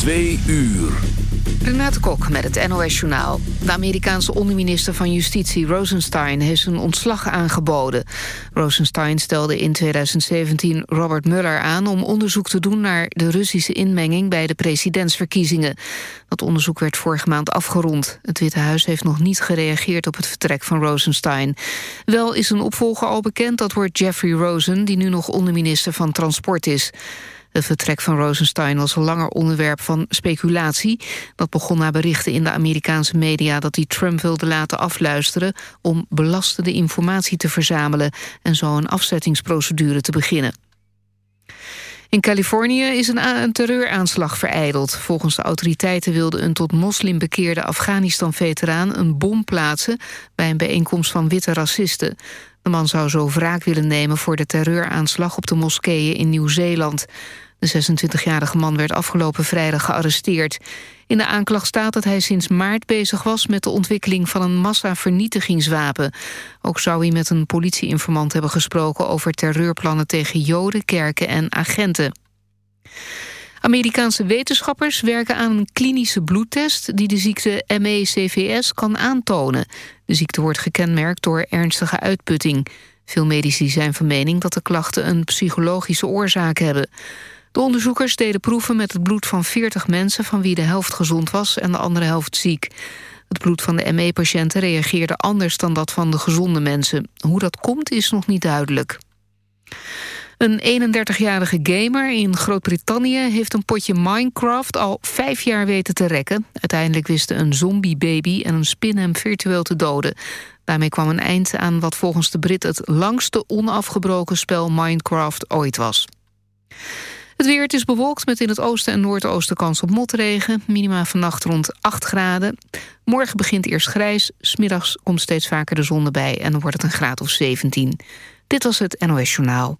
Twee uur. Renate Kok met het NOS Journaal. De Amerikaanse onderminister van Justitie Rosenstein heeft zijn ontslag aangeboden. Rosenstein stelde in 2017 Robert Mueller aan om onderzoek te doen naar de Russische inmenging bij de presidentsverkiezingen. Dat onderzoek werd vorige maand afgerond. Het Witte Huis heeft nog niet gereageerd op het vertrek van Rosenstein. Wel is een opvolger al bekend, dat wordt Jeffrey Rosen, die nu nog onderminister van Transport is. Het vertrek van Rosenstein was al langer onderwerp van speculatie. Dat begon na berichten in de Amerikaanse media dat hij Trump wilde laten afluisteren om belastende informatie te verzamelen en zo een afzettingsprocedure te beginnen. In Californië is een, een terreuraanslag vereideld. Volgens de autoriteiten wilde een tot moslim bekeerde Afghanistan-veteraan... een bom plaatsen bij een bijeenkomst van witte racisten. De man zou zo wraak willen nemen voor de terreuraanslag... op de moskeeën in Nieuw-Zeeland. De 26-jarige man werd afgelopen vrijdag gearresteerd. In de aanklacht staat dat hij sinds maart bezig was... met de ontwikkeling van een massavernietigingswapen. Ook zou hij met een politieinformant hebben gesproken... over terreurplannen tegen joden, kerken en agenten. Amerikaanse wetenschappers werken aan een klinische bloedtest... die de ziekte ME-CVS kan aantonen. De ziekte wordt gekenmerkt door ernstige uitputting. Veel medici zijn van mening dat de klachten een psychologische oorzaak hebben. De onderzoekers deden proeven met het bloed van 40 mensen... van wie de helft gezond was en de andere helft ziek. Het bloed van de ME-patiënten reageerde anders dan dat van de gezonde mensen. Hoe dat komt is nog niet duidelijk. Een 31-jarige gamer in Groot-Brittannië heeft een potje Minecraft al vijf jaar weten te rekken. Uiteindelijk wisten een zombiebaby en een spin hem virtueel te doden. Daarmee kwam een eind aan wat volgens de Brit het langste onafgebroken spel Minecraft ooit was. Het weer het is bewolkt met in het oosten en noordoosten kans op motregen. Minima vannacht rond 8 graden. Morgen begint eerst grijs. Smiddags komt steeds vaker de zon erbij en dan wordt het een graad of 17. Dit was het NOS Journaal.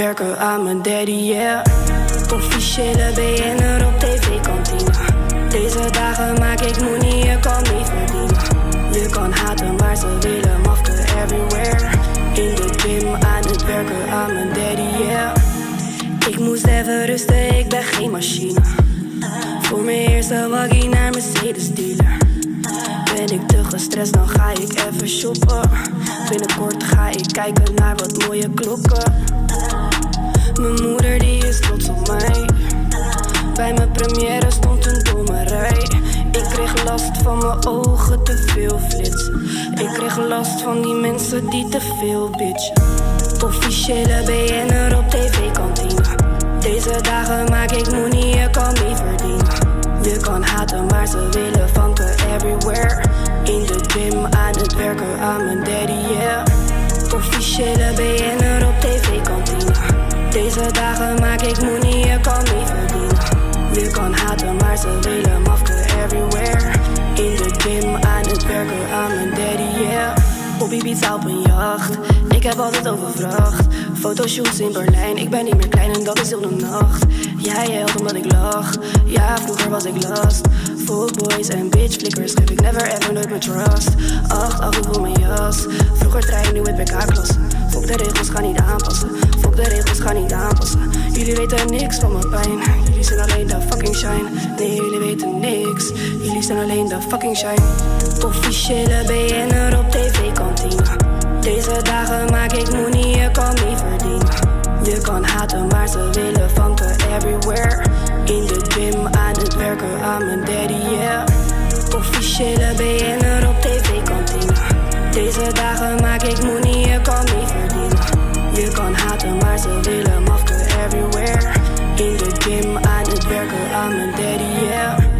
werken aan mijn daddy, yeah. Officiële BN'er op tv-kantine. Deze dagen maak ik money, je kan niet verdienen. Je kan haten, maar ze willen mafke everywhere. In de gym aan het werken aan mijn daddy, yeah. Ik moest even rusten, ik ben geen machine. Voor mijn eerste waggie naar Mercedes dealer. Ben ik te gestrest, dan ga ik even shoppen. Binnenkort ga ik kijken naar wat mooie klokken. Mijn moeder die is trots op mij. Bij mijn première stond een domme rij. Ik kreeg last van mijn ogen, te veel flits. Ik kreeg last van die mensen die te veel bitch. Officiële BN'er op tv-kantine. Deze dagen maak ik money, je kan niet verdienen. Je kan haten, maar ze willen vanken everywhere. In de gym, aan het werken, aan mijn daddy, yeah. Officiële BN'er op tv-kantine. Deze dagen maak ik money, je kan niet verdienen. Je kan haten, maar ze willen mafke everywhere. In de gym, aan het werken, aan mijn daddy, yeah. Op Ibiza op een jacht, ik heb altijd overvracht. Fotoshoots in Berlijn, ik ben niet meer klein en dat is heel de nacht. Jij helpt omdat ik lach, ja vroeger was ik last. Fuckboys en bitch flickers geef ik never ever nooit mijn trust. Acht af en toe mijn jas, vroeger trein nu met PK-klassen. Fok de regels, ga niet aanpassen. Fok de regels, ga niet aanpassen. Jullie weten niks van mijn pijn. Jullie zijn alleen de fucking shine. Nee, jullie weten niks. Jullie zijn alleen de fucking shine. Officiële BN'er op tv-kantine. Deze dagen maak ik money, je kan niet verdienen. Je kan haten, maar ze willen vanken everywhere. In de gym, aan het werken, aan mijn daddy, yeah. Officiële BN'er op tv-kantine. Deze dagen maak ik money, je kan niet verdienen. Je kan haten, maar ze willen mafke everywhere. In de gym, aan het werken, aan mijn daddy, yeah.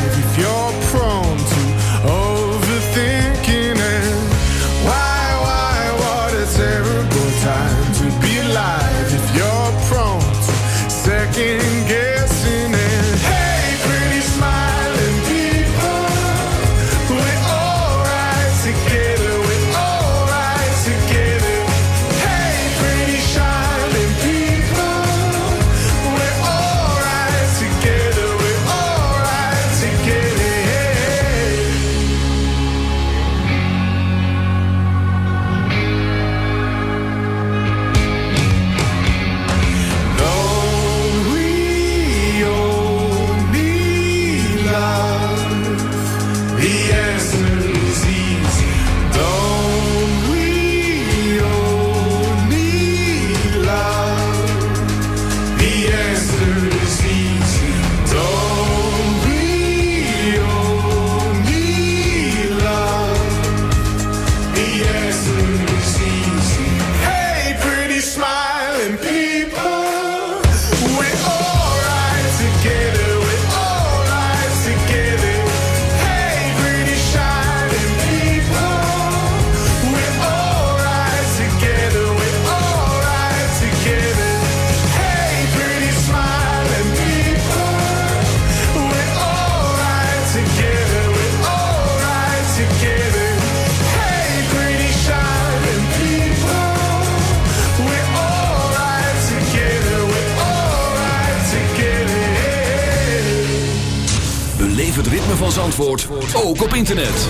het ritme van Zandvoort, ook op internet.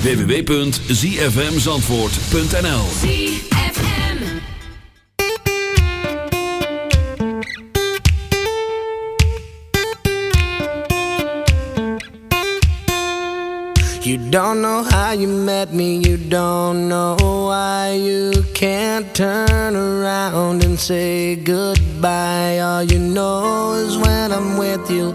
www.zfmzandvoort.nl You don't know how you met me, you don't know why you can't turn around and say goodbye. All you know is when I'm with you,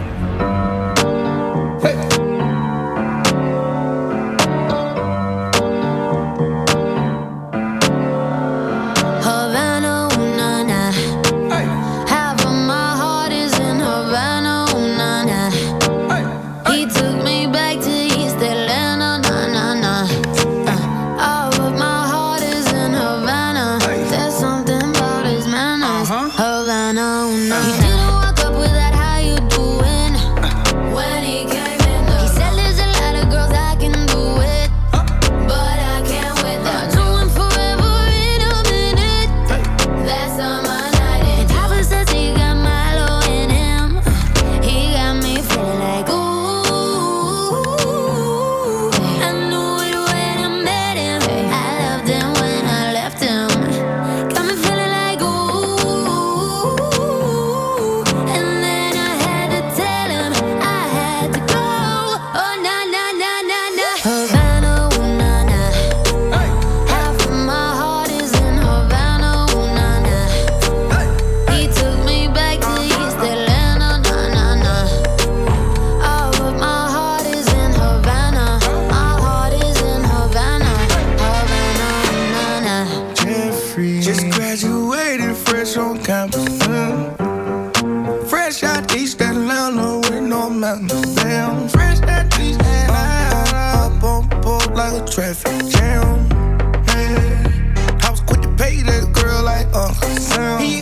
Graduated fresh on campus. Mm. Fresh out East Atlanta with no mountains. Damn, fresh out East Atlanta. Up on board like a traffic jam. Man. I was quick to pay that girl like Uncle Sam. He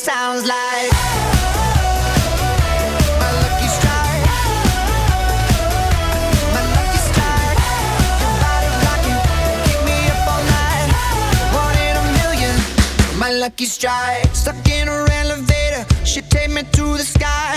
sounds like. My lucky strike. My lucky strike. Keep me up all night. One in a million. My lucky strike. Stuck in her elevator. She take me to the sky.